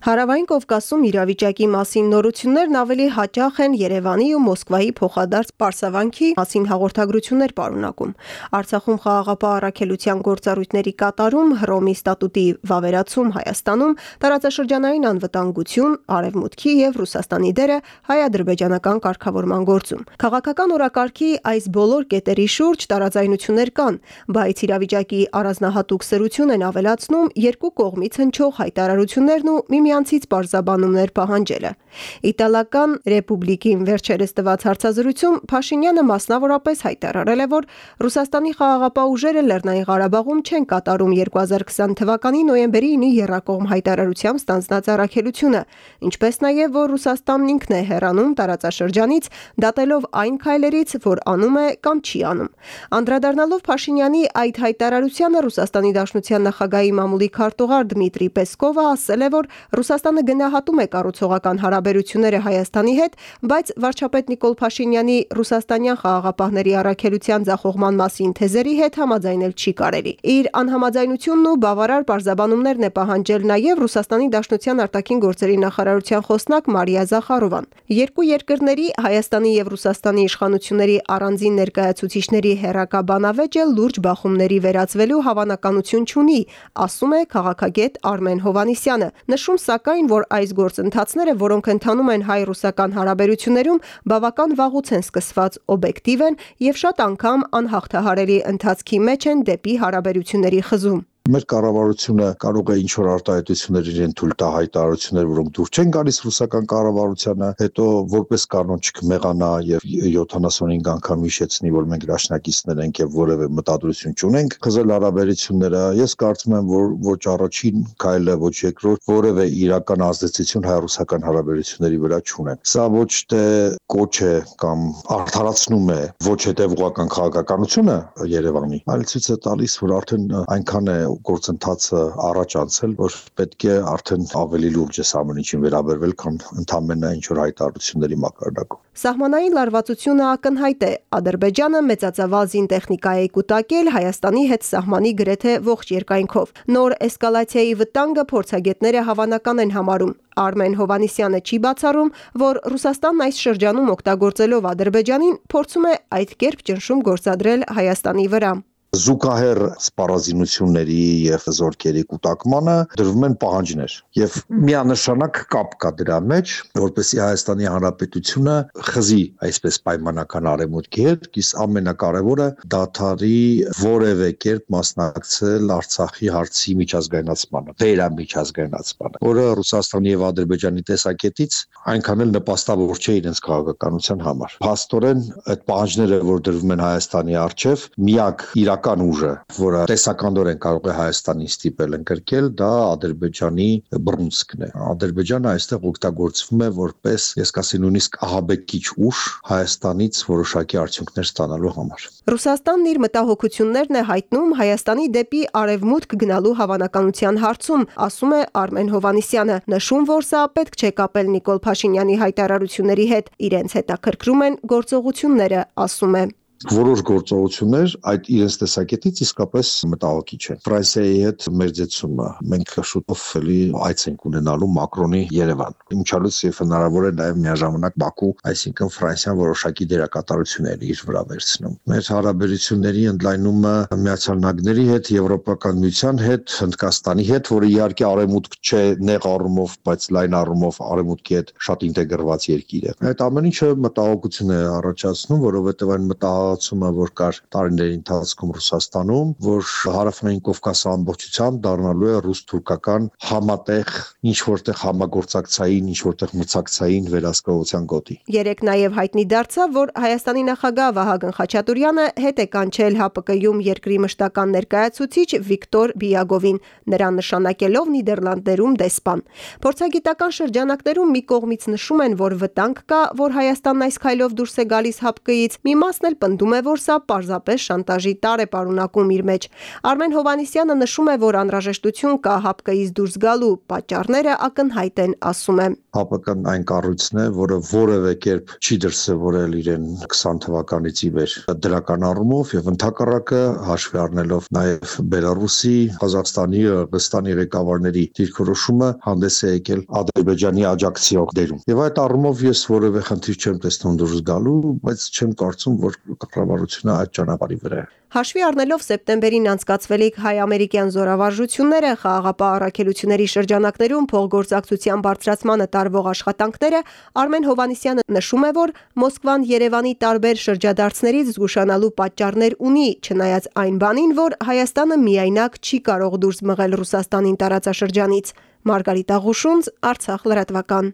Հարավային Կովկասում իրավիճակի մասին նորություններն ավելի հաճախ են Երևանի ու Մոսկվայի փոխադարձ պարսավանքի մասին հաղորդագրություններ պարունակում։ Արցախում խաղաղապահ առաքելության գործառույթների կատարում, Հռոմի ստատուտի վավերացում Հայաստանում, տարածաշրջանային անվտանգություն, Արևմուտքի եւ Ռուսաստանի դերը հայ-ադրբեջանական կարգավորման գործում։ Քաղաքական օրակարգի այս բոլոր կետերի շուրջ տարաձայնություններ կան, բայց իրավիճակի առանձնահատուկ սրություն են ավելացնում երկու կողմից հնչող հայտարարություններն ու միմի միմյանցից պարզաբանումներ պահանջելը։ Իտալական Ռեպուբլիկին վերջերս տված հարցազրույցում Փաշինյանը մասնավորապես հայտարարել է, որ Ռուսաստանի խաղաղապահ ուժերը Լեռնային Ղարաբաղում չեն կատարում 2020 թվականի նոյեմբերի 9-ի երրակողմ հայտարարությամբ ստանձնած առաքելությունը, ինչպես նաև որ Ռուսաստանն ինքն է հեռանում տարածաշրջանից, դատելով այն քայլերից, որ անում է կամ չի անում։ Անդրադառնալով Փաշինյանի այդ հայտարարությանը Ռուսաստանի Դաշնության նախագահի մամուլի քարտուղար Դմիտրի Պեսկովը ասել է, որ Ռուսաստանը գնահատում է կառուցողական հարաբերությունները Հայաստանի հետ, բայց վարչապետ Նիկոլ Փաշինյանի ռուսաստանյան խաղաղապահների առաքելության ձախողման մասին թեզերի հետ համաձայնել չի կարելի։ Իր անհամաձայնությունն ու բավարար պարզաբանումներն է պահանջել նաև Ռուսաստանի Դաշնության արտաքին գործերի նախարարության խոսնակ Մարիա Զախարովան։ Երկու երկրների Հայաստանի եւ Ռուսաստանի իշխանությունների առանձին ներկայացուցիչների հերակա բանավեճը լուրջ բախումների վերածվելու հավանականություն չունի, ասում է քաղաքագետ Արմեն Հովանիսյանը։ Նշում սակայն, որ այս գործընթացները, որոնք ընթանում են հայ-ռուսական հարաբերություններում, բավական վաղուց են սկսված, օբյեկտիվ են եւ շատ անգամ անհաղթահարելի ընթացքի մեջ են դեպի հարաբերությունների խզում մեր կառավարությունը կարող է ինչ որ արտահայտություններ իրեն թույլ տա հայտարարություններ, որոնք դուր չեն գալիս ռուսական կառավարությանը, հետո որպես կանոն չկմեղանա եւ 75 անգամ հիշեցնի, որ մենք դաշնակիցներ ենք եւ որևէ մտադրություն չունենք խզել հարաբերությունները։ Ես կարծում եմ, որ ոչ առաջին քայլը, ոչ երկրորդ որևէ իրական ազդեցություն հայ-ռուսական հարաբերությունների վրա չունեն։ Սա ոչ թե կոչ է կամ արդարացնում է ոչ հետևողական քաղաքականությունը Երևանի, այլ ցույց է տալիս, որ արդեն այնքան է գործընթացը առաջ անցել, որ պետք է արդեն ավելի լուրջ է ամեն ինչին վերաբերվել, քան ընդամենը ինչ որ հայտարարությունների մակարդակով։ Սահմանային լարվածությունը ակնհայտ է։ Ադրբեջանը մեծածավալ զինտեխնիկա է կուտակել Հայաստանի հետ սահմանի գրեթե ողջ երկայնքով։ Նոր էսկալացիայի վտանգը փորձագետները հավանական են համարում։ Արմեն Հովանիսյանը չի բացառում, որ Ռուսաստանն այս շրջանում օգտագործելով Ադրբեջանին փորձում է այդ կերպ ճնշում գործադրել Հայաստանի վրա զուգահեռ սպառազինությունների եւ զորքերի կൂട്ടակմանը դրվում են պահանջներ եւ միանշանակ կապ կա դրա մեջ որպեսի Հայաստանի Հանրապետությունը խզի այսպես պայմանական արեմուտքի հետ իսկ ամենակարևորը դաթարի որևէ կերպ մասնակցել Արցախի հարցի միջազգայնացմանը վերամիջազգայնացմանը որը Ռուսաստանի եւ Ադրբեջանի տեսակետից այնքան էլ նպաստավոր չէ իրենց քաղաքականության համար փաստորեն այդ պահանջները որ դրվում են Հայաստանի արչեվ միակ իրական իրական ուժը, որը տեսականորեն կարող է Հայաստանին ստիպել ընկրկել, դա Ադրբեջանի բռունցքն է։ Ադրբեջանը այստեղ օգտագործվում է որպես, ես կասեի նույնիսկ ահաբեկիչ ուժ Հայաստանից որոշակի արդյունքներ ստանալու համար։ Ռուսաստանն իր մտահոգություններն է հայտնում Հայաստանի դեպի արևմուտք գնալու հավանականության հարցում, ասում է Արմեն Հովանիսյանը, նշում, որ սա պետք չէ կապել Նիկոլ Փաշինյանի հայտարարությունների հետ, իրենց հետաքրքրում են գործողությունները, ասում է որոշ գործողություններ այդ իրենց տեսակետից իսկապես մտահոգիչ են։ Ֆրանսիայի հետ մերձեցումը մենք շուտով էլի այց ենք ունենալու Մակրոնի Երևան։ Ինչալուց եւ հնարավոր է նաեւ միաժամանակ Բաքու, այսինքն Ֆրանսիան որոշակի դերակատարություններ իր վրա վերցնում։ Մեր հարաբերությունների ընդլայնումը Միացյալ Նահանգների հետ, Եվրոպական միության հետ, Հնդկաստանի հետ, որը իհարկե արևմուտք չէ նեղ առումով, բայց լայն առումով արևմուտքի հետ շատ ինտեգրված երկիր է։ Այդ ամեն ինչը մտահոգություն է առաջացնում, որովհետեւ այն մտահ մտածումը, որ կար տարիների ընթացքում Ռուսաստանում, որ հարավային Կովկասը ամբողջությամբ դառնալու է ռուս-թուրքական համատեղ ինչ որտեղ համագործակցային, ինչ որտեղ մրցակցային վերահսկողության գոտի։ Երեք նաև հայտնի դարձավ, որ Հայաստանի նախագահ Վահագն Խաչատուրյանը հետ է կանչել ՀԱՊԿ-ում երկրի մշտական ներկայացուցիչ Վիկտոր Բիագովին, նրան նշանակելով Նիդերլանդներում դեսպան։ Փորձագիտական շրջանակներում մի կողմից նշում են, որ վտանգ կա, որ Հայաստանն այս քայլով դուրս է գալիս ՀԱՊԿ-ից, մի մասն էլ պնդում է, որ սա պարզապես շանտաժի տար է պարունակում իր մեջ։ Արմեն Հովանիսյանը նշում է, որ անհրաժեշտություն կա ՀԱՊԿ-ից դուրս գալու, պատճառները ակնհայտ են, ասում է։ ՀԱՊԿ-ն այն կառույցն է, որը որևէ կերպ չի դրսևորել իրեն 20 թվականից ի վեր դրական առումով եւ ընդհակառակը հաշվի առնելով նաեւ Բելարուսի, Ղազախստանի, Ղրղստանի ղեկավարների դիրքորոշումը հանդես է եկել Ադրբեջանի աջակցիող դերում։ Եվ այդ առումով ես որևէ խնդիր չեմ տեսնում դուրս գալու, բայց չեմ կարծում, որ կառավարությունը այդ ճանապարհի վրա է։ Հաշվի առնելով սեպտեմբերին անցկացվելիք հայ-ամերիկյան զորավարժությունները, խաղաղապահ առաքելությունների շրջանակներում փոխգործակցության բարձրացմանը տարվող աշխատանքները, Արմեն Հովանիսյանը նշում է, որ Մոսկվան Երևանի տարբեր շրջադարձներից զգուշանալու պատճառներ ունի, չնայած այն բանին, որ Հայաստանը միայնակ չի կարող դուրս մղել Ռուսաստանին տարածաշրջանից։ Մարգարիտ Աղուշունց, Արցախ լրատվական։